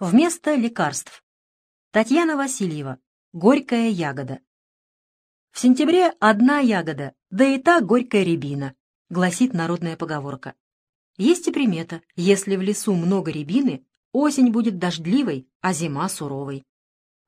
Вместо лекарств. Татьяна Васильева. Горькая ягода. В сентябре одна ягода, да и та горькая рябина, гласит народная поговорка. Есть и примета. Если в лесу много рябины, осень будет дождливой, а зима суровой.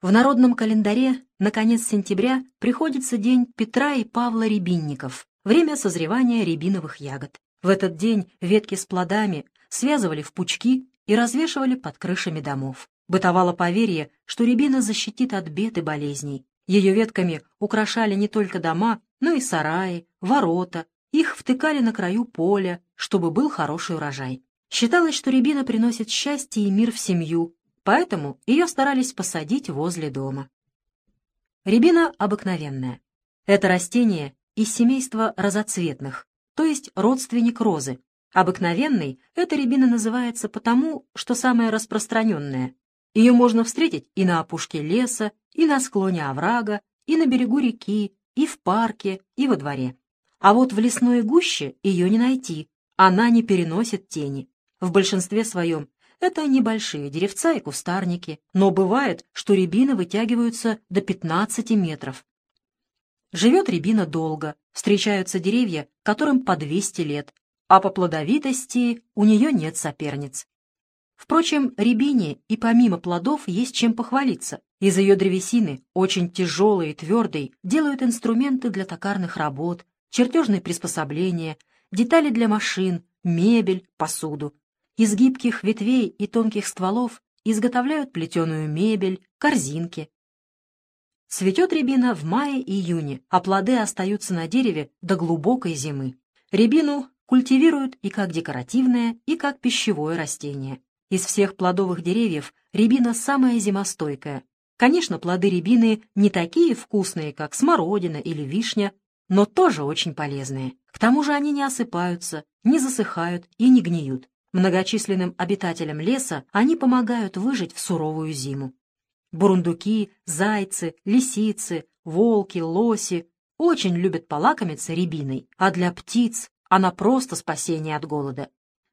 В народном календаре на конец сентября приходится день Петра и Павла Рябинников, время созревания рябиновых ягод. В этот день ветки с плодами связывали в пучки и развешивали под крышами домов. Бытовало поверье, что рябина защитит от бед и болезней. Ее ветками украшали не только дома, но и сараи, ворота. Их втыкали на краю поля, чтобы был хороший урожай. Считалось, что рябина приносит счастье и мир в семью, поэтому ее старались посадить возле дома. Рябина обыкновенная. Это растение из семейства разоцветных, то есть родственник розы. Обыкновенной эта рябина называется потому, что самая распространенная. Ее можно встретить и на опушке леса, и на склоне оврага, и на берегу реки, и в парке, и во дворе. А вот в лесной гуще ее не найти, она не переносит тени. В большинстве своем это небольшие деревца и кустарники, но бывает, что рябины вытягиваются до 15 метров. Живет рябина долго, встречаются деревья, которым по 200 лет, а по плодовитости у нее нет соперниц. Впрочем, рябине и помимо плодов есть чем похвалиться. Из ее древесины, очень тяжелой и твердой, делают инструменты для токарных работ, чертежные приспособления, детали для машин, мебель, посуду. Из гибких ветвей и тонких стволов изготовляют плетеную мебель, корзинки. Цветет рябина в мае-июне, а плоды остаются на дереве до глубокой зимы. Рябину культивируют и как декоративное, и как пищевое растение. Из всех плодовых деревьев рябина самая зимостойкая. Конечно, плоды рябины не такие вкусные, как смородина или вишня, но тоже очень полезные. К тому же они не осыпаются, не засыхают и не гниют. Многочисленным обитателям леса они помогают выжить в суровую зиму. Бурундуки, зайцы, лисицы, волки, лоси очень любят полакомиться рябиной, а для птиц она просто спасение от голода.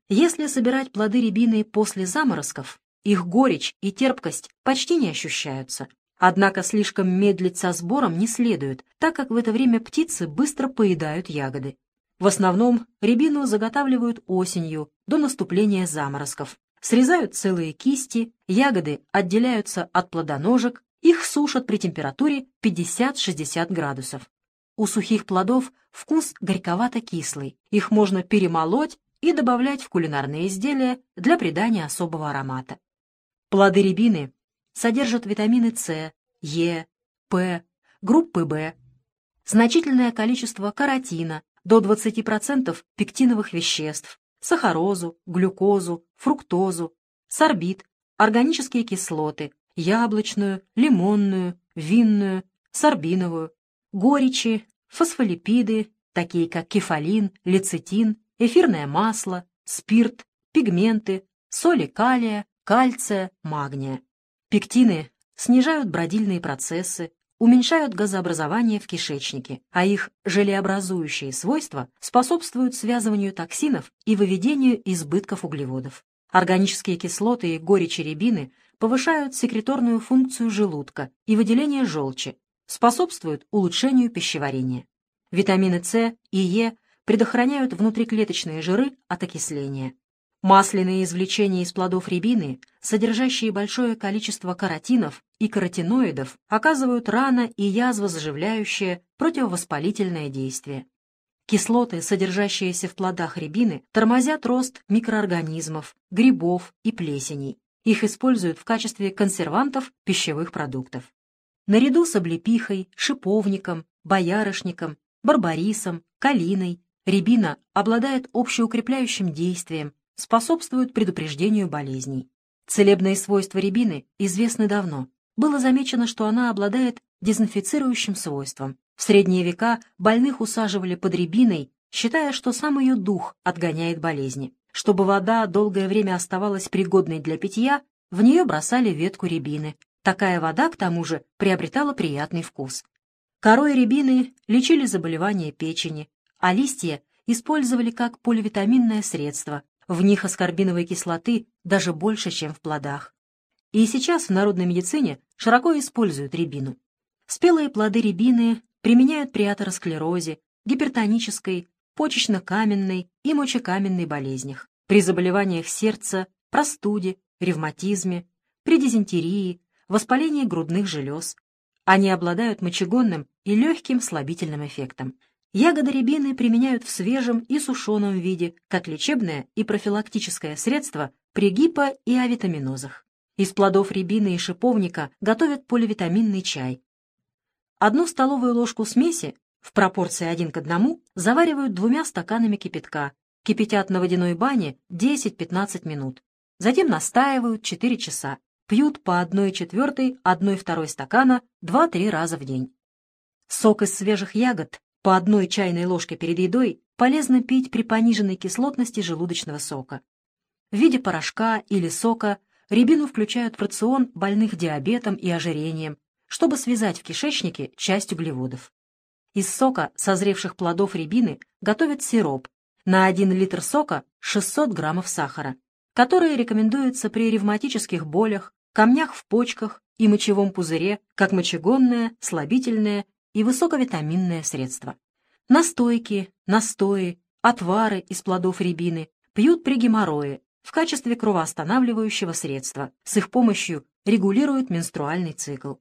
Если собирать плоды рябины после заморозков, их горечь и терпкость почти не ощущаются. Однако слишком медлить со сбором не следует, так как в это время птицы быстро поедают ягоды. В основном рябину заготавливают осенью, до наступления заморозков. Срезают целые кисти, ягоды отделяются от плодоножек, их сушат при температуре 50-60 градусов. У сухих плодов вкус горьковато-кислый, их можно перемолоть и добавлять в кулинарные изделия для придания особого аромата. Плоды рябины содержат витамины С, Е, П, группы В, значительное количество каротина, до 20% пектиновых веществ, сахарозу, глюкозу, фруктозу, сорбит, органические кислоты, яблочную, лимонную, винную, сорбиновую, горечи, фосфолипиды, такие как кефалин, лецитин, эфирное масло, спирт, пигменты, соли калия, кальция, магния. Пектины снижают бродильные процессы, уменьшают газообразование в кишечнике, а их желеобразующие свойства способствуют связыванию токсинов и выведению избытков углеводов. Органические кислоты и горечи рябины повышают секреторную функцию желудка и выделение желчи, способствуют улучшению пищеварения. Витамины С и Е предохраняют внутриклеточные жиры от окисления. Масляные извлечения из плодов рябины, содержащие большое количество каротинов и каротиноидов, оказывают рано и язвозаживляющее противовоспалительное действие. Кислоты, содержащиеся в плодах рябины, тормозят рост микроорганизмов, грибов и плесеней. Их используют в качестве консервантов пищевых продуктов. Наряду с облепихой, шиповником, боярышником, барбарисом, калиной, рябина обладает общеукрепляющим действием, способствуют предупреждению болезней. Целебные свойства рябины известны давно. Было замечено, что она обладает дезинфицирующим свойством. В средние века больных усаживали под рябиной, считая, что сам ее дух отгоняет болезни. Чтобы вода долгое время оставалась пригодной для питья, в нее бросали ветку рябины. Такая вода, к тому же, приобретала приятный вкус. Корой рябины лечили заболевания печени, а листья использовали как поливитаминное средство, в них аскорбиновой кислоты даже больше, чем в плодах. и сейчас в народной медицине широко используют рябину. Спелые плоды рябины применяют при атеросклерозе, гипертонической, почечно-каменной и мочекаменной болезнях, при заболеваниях сердца, простуде, ревматизме, при дизентерии, воспалении грудных желез. Они обладают мочегонным и легким слабительным эффектом. Ягоды рябины применяют в свежем и сушеном виде как лечебное и профилактическое средство при гипо- и авитаминозах. Из плодов рябины и шиповника готовят поливитаминный чай. Одну столовую ложку смеси в пропорции 1 к 1 заваривают двумя стаканами кипятка, кипятят на водяной бане 10-15 минут. Затем настаивают 4 часа, пьют по 1 четвертой, 1 второй стакана 2-3 раза в день. Сок из свежих ягод по одной чайной ложке перед едой полезно пить при пониженной кислотности желудочного сока. В виде порошка или сока рябину включают в рацион больных диабетом и ожирением, чтобы связать в кишечнике часть углеводов. Из сока созревших плодов рябины готовят сироп. На 1 литр сока 600 граммов сахара, которые рекомендуются при ревматических болях, камнях в почках и мочевом пузыре, как мочегонное, слабительное и высоковитаминное средство. Настойки, настои, отвары из плодов рябины пьют при геморрое в качестве кровоостанавливающего средства. С их помощью регулируют менструальный цикл.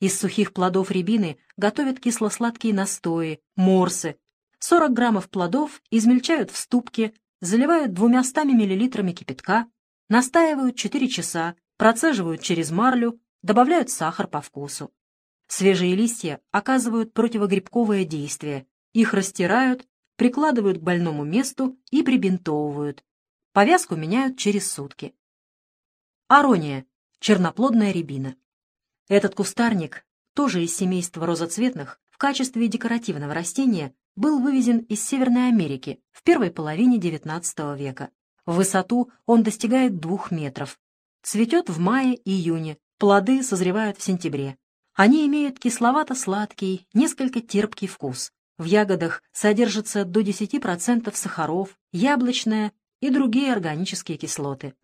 Из сухих плодов рябины готовят кисло-сладкие настои, морсы. 40 граммов плодов измельчают в ступке, заливают 200 миллилитрами кипятка, настаивают 4 часа, процеживают через марлю, добавляют сахар по вкусу. Свежие листья оказывают противогрибковое действие. Их растирают, прикладывают к больному месту и прибинтовывают. Повязку меняют через сутки. Арония – черноплодная рябина. Этот кустарник, тоже из семейства розоцветных, в качестве декоративного растения был вывезен из Северной Америки в первой половине XIX века. В высоту он достигает двух метров. Цветет в мае-июне, плоды созревают в сентябре. Они имеют кисловато-сладкий, несколько терпкий вкус. В ягодах содержится до 10% сахаров, яблочная и другие органические кислоты,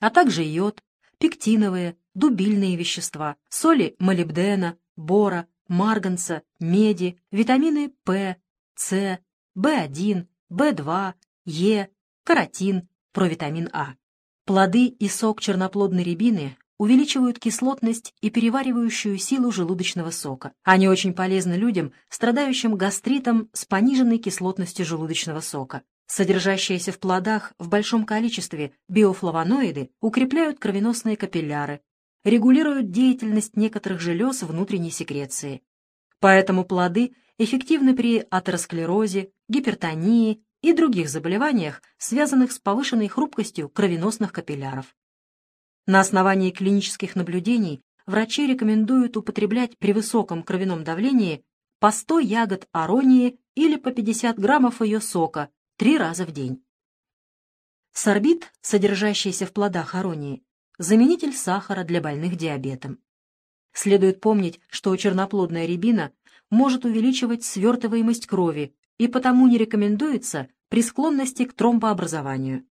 а также йод, пектиновые, дубильные вещества, соли молибдена, бора, марганца, меди, витамины П, С, В1, В2, Е, каротин, провитамин А. Плоды и сок черноплодной рябины увеличивают кислотность и переваривающую силу желудочного сока. Они очень полезны людям, страдающим гастритом с пониженной кислотностью желудочного сока. Содержащиеся в плодах в большом количестве биофлавоноиды укрепляют кровеносные капилляры, регулируют деятельность некоторых желез внутренней секреции. Поэтому плоды эффективны при атеросклерозе, гипертонии и других заболеваниях, связанных с повышенной хрупкостью кровеносных капилляров. На основании клинических наблюдений врачи рекомендуют употреблять при высоком кровяном давлении по 100 ягод аронии или по 50 граммов ее сока три раза в день. Сорбит, содержащийся в плодах аронии, заменитель сахара для больных диабетом. Следует помнить, что черноплодная рябина может увеличивать свертываемость крови и потому не рекомендуется при склонности к тромбообразованию.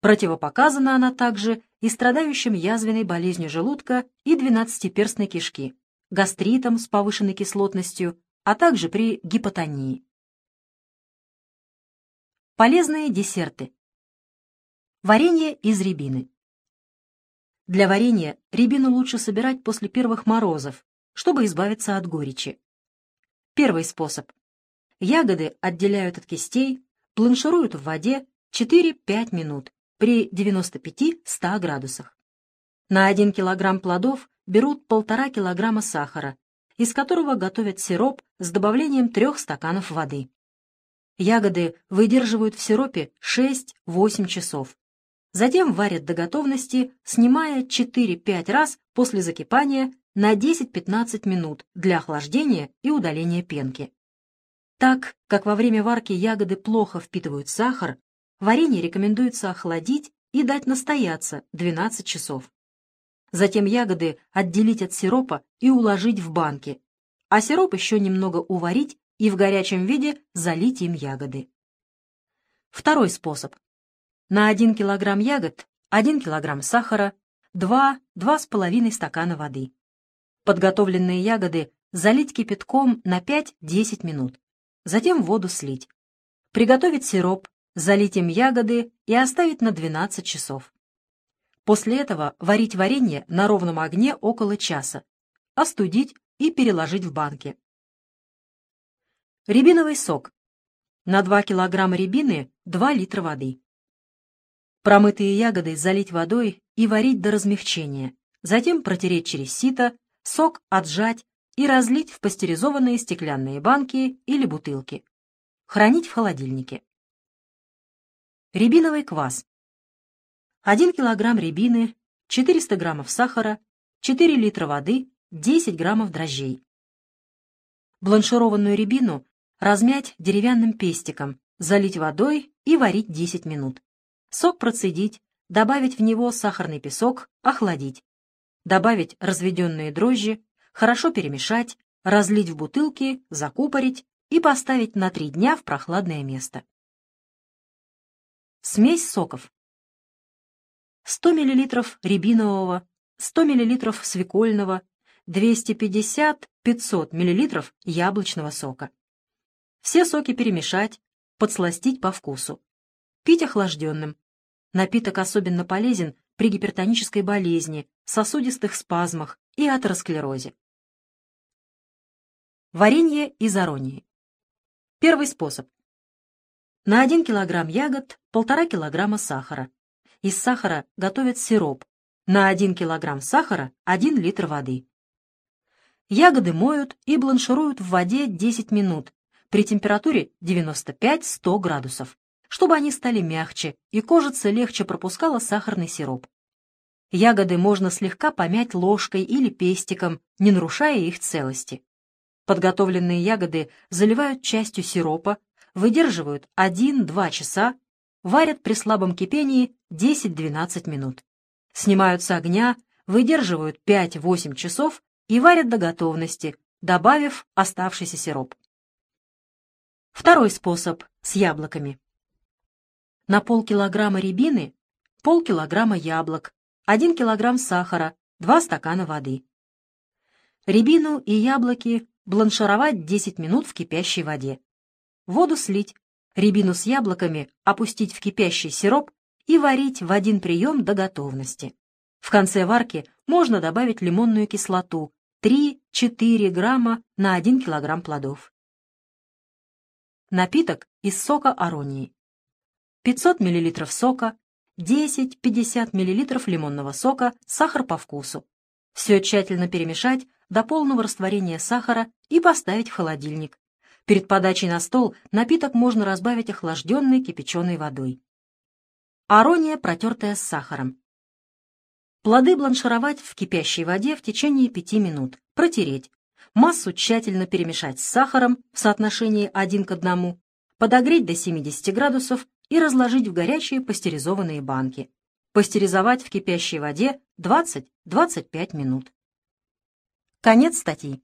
Противопоказана она также и страдающим язвенной болезнью желудка и двенадцатиперстной кишки, гастритом с повышенной кислотностью, а также при гипотонии. Полезные десерты. Варенье из рябины. Для варенья рябину лучше собирать после первых морозов, чтобы избавиться от горечи. Первый способ. Ягоды отделяют от кистей, бланшируют в воде 4-5 минут при 95-100 градусах. На 1 кг плодов берут 1,5 кг сахара, из которого готовят сироп с добавлением 3 стаканов воды. Ягоды выдерживают в сиропе 6-8 часов. Затем варят до готовности, снимая 4-5 раз после закипания на 10-15 минут для охлаждения и удаления пенки. Так как во время варки ягоды плохо впитывают сахар, Варенье рекомендуется охладить и дать настояться 12 часов. Затем ягоды отделить от сиропа и уложить в банки, а сироп еще немного уварить и в горячем виде залить им ягоды. Второй способ. На 1 кг ягод 1 кг сахара, 2-2,5 стакана воды. Подготовленные ягоды залить кипятком на 5-10 минут. Затем воду слить. Приготовить сироп, залить им ягоды и оставить на 12 часов. После этого варить варенье на ровном огне около часа, остудить и переложить в банки. Рябиновый сок. На 2 килограмма рябины 2 литра воды. Промытые ягоды залить водой и варить до размягчения, затем протереть через сито, сок отжать и разлить в пастеризованные стеклянные банки или бутылки. Хранить в холодильнике. Рябиновый квас. 1 килограмм рябины, 400 граммов сахара, 4 литра воды, 10 граммов дрожжей. Бланшированную рябину размять деревянным пестиком, залить водой и варить 10 минут. Сок процедить, добавить в него сахарный песок, охладить. Добавить разведенные дрожжи, хорошо перемешать, разлить в бутылки, закупорить и поставить на 3 дня в прохладное место. Смесь соков. 100 мл рябинового, 100 мл свекольного, 250-500 мл яблочного сока. Все соки перемешать, подсластить по вкусу. Пить охлажденным. Напиток особенно полезен при гипертонической болезни, сосудистых спазмах и атеросклерозе. Варенье из аронии. Первый способ. На 1 кг ягод 1,5 кг сахара. Из сахара готовят сироп. На 1 кг сахара 1 литр воды. Ягоды моют и бланшируют в воде 10 минут при температуре 95-100 градусов, чтобы они стали мягче и кожица легче пропускала сахарный сироп. Ягоды можно слегка помять ложкой или пестиком, не нарушая их целости. Подготовленные ягоды заливают частью сиропа, выдерживают 1-2 часа, варят при слабом кипении 10-12 минут. Снимают с огня, выдерживают 5-8 часов и варят до готовности, добавив оставшийся сироп. Второй способ с яблоками. На полкилограмма рябины полкилограмма яблок, 1 килограмм сахара, 2 стакана воды. Рябину и яблоки бланшировать 10 минут в кипящей воде воду слить, рябину с яблоками опустить в кипящий сироп и варить в один прием до готовности. В конце варки можно добавить лимонную кислоту 3-4 грамма на 1 килограмм плодов. Напиток из сока аронии. 500 мл сока, 10-50 мл лимонного сока, сахар по вкусу. Все тщательно перемешать до полного растворения сахара и поставить в холодильник. Перед подачей на стол напиток можно разбавить охлажденной кипяченой водой. Арония, протертая с сахаром. Плоды бланшировать в кипящей воде в течение 5 минут, протереть. Массу тщательно перемешать с сахаром в соотношении 1 к 1, подогреть до 70 градусов и разложить в горячие пастеризованные банки. Пастеризовать в кипящей воде 20-25 минут. Конец статьи.